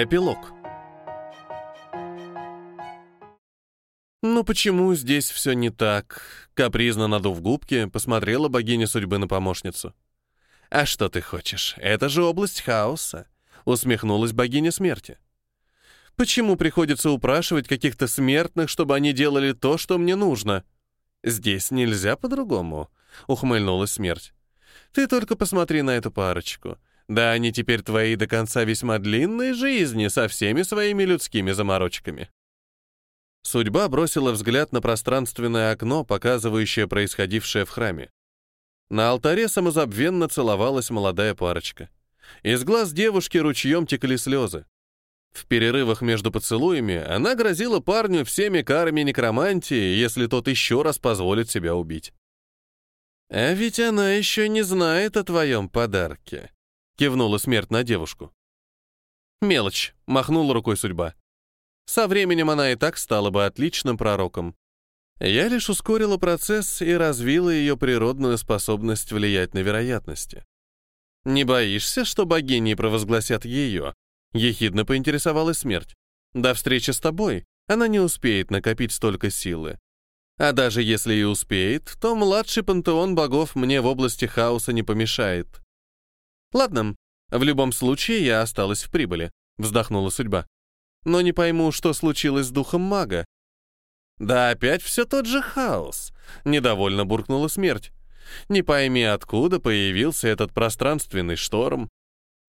Эпилог. «Ну почему здесь все не так?» Капризно надув губки, посмотрела богиня судьбы на помощницу. «А что ты хочешь? Это же область хаоса», — усмехнулась богиня смерти. «Почему приходится упрашивать каких-то смертных, чтобы они делали то, что мне нужно?» «Здесь нельзя по-другому», — ухмыльнулась смерть. «Ты только посмотри на эту парочку. Да они теперь твои до конца весьма длинной жизни со всеми своими людскими заморочками». Судьба бросила взгляд на пространственное окно, показывающее происходившее в храме. На алтаре самозабвенно целовалась молодая парочка. Из глаз девушки ручьем текли слезы. В перерывах между поцелуями она грозила парню всеми карами некромантии, если тот еще раз позволит себя убить. «А ведь она еще не знает о твоем подарке», — кивнула смерть на девушку. «Мелочь», — махнула рукой судьба. Со временем она и так стала бы отличным пророком. Я лишь ускорила процесс и развила ее природную способность влиять на вероятности. «Не боишься, что богини провозгласят ее?» — ехидно поинтересовалась смерть. «До встречи с тобой она не успеет накопить столько силы. А даже если и успеет, то младший пантеон богов мне в области хаоса не помешает». «Ладно, в любом случае я осталась в прибыли», — вздохнула судьба но не пойму, что случилось с духом мага. Да опять все тот же хаос, недовольно буркнула смерть. Не пойми, откуда появился этот пространственный шторм.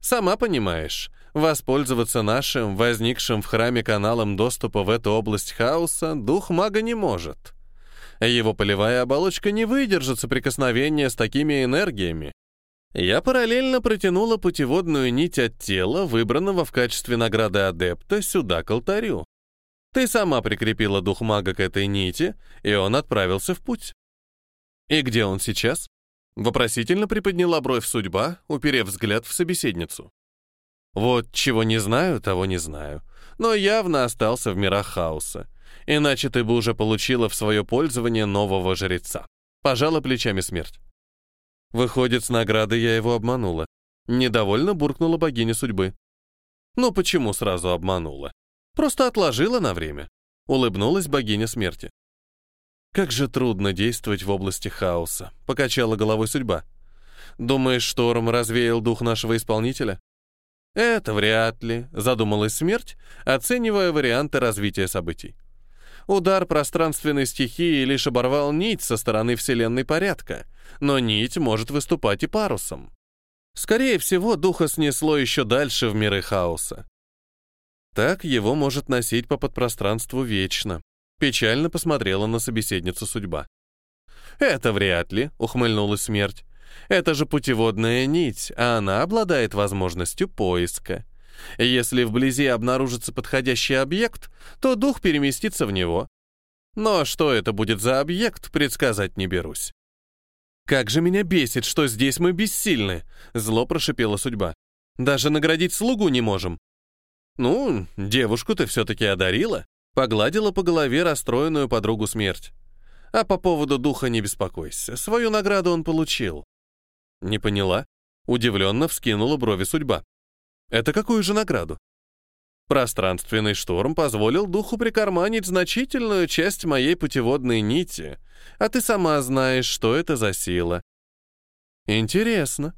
Сама понимаешь, воспользоваться нашим, возникшим в храме каналом доступа в эту область хаоса, дух мага не может. Его полевая оболочка не выдержит соприкосновения с такими энергиями, я параллельно протянула путеводную нить от тела, выбранного в качестве награды адепта, сюда к алтарю. Ты сама прикрепила дух мага к этой нити, и он отправился в путь. И где он сейчас? Вопросительно приподняла бровь судьба, уперев взгляд в собеседницу. Вот чего не знаю, того не знаю. Но явно остался в мирах хаоса. Иначе ты бы уже получила в свое пользование нового жреца. Пожала плечами смерть. Выходит, с наградой я его обманула. Недовольно буркнула богиня судьбы. Ну почему сразу обманула? Просто отложила на время. Улыбнулась богиня смерти. Как же трудно действовать в области хаоса, покачала головой судьба. Думаешь, шторм развеял дух нашего исполнителя? Это вряд ли, задумалась смерть, оценивая варианты развития событий. Удар пространственной стихии лишь оборвал нить со стороны Вселенной порядка, но нить может выступать и парусом. Скорее всего, духа снесло еще дальше в миры хаоса. Так его может носить по подпространству вечно. Печально посмотрела на собеседницу судьба. «Это вряд ли», — ухмыльнулась смерть. «Это же путеводная нить, а она обладает возможностью поиска. Если вблизи обнаружится подходящий объект, то дух переместится в него. Но что это будет за объект, предсказать не берусь. «Как же меня бесит, что здесь мы бессильны!» — зло прошипела судьба. «Даже наградить слугу не можем». «Ну, девушку ты все-таки одарила», — погладила по голове расстроенную подругу смерть. «А по поводу духа не беспокойся, свою награду он получил». «Не поняла?» — удивленно вскинула брови судьба. Это какую же награду? Пространственный шторм позволил духу прикарманить значительную часть моей путеводной нити, а ты сама знаешь, что это за сила. Интересно.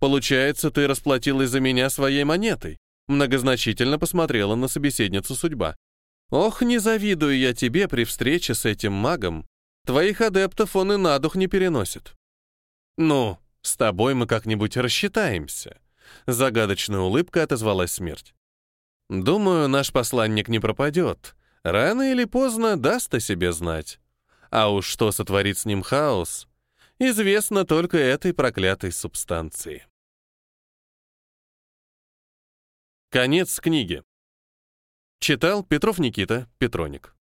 Получается, ты расплатилась за меня своей монетой. Многозначительно посмотрела на собеседницу судьба. Ох, не завидую я тебе при встрече с этим магом. Твоих адептов он и на дух не переносит. Ну, с тобой мы как-нибудь рассчитаемся. Загадочная улыбка отозвалась смерть. «Думаю, наш посланник не пропадет. Рано или поздно даст о себе знать. А уж что сотворит с ним хаос, известно только этой проклятой субстанции». Конец книги. Читал Петров Никита, Петроник.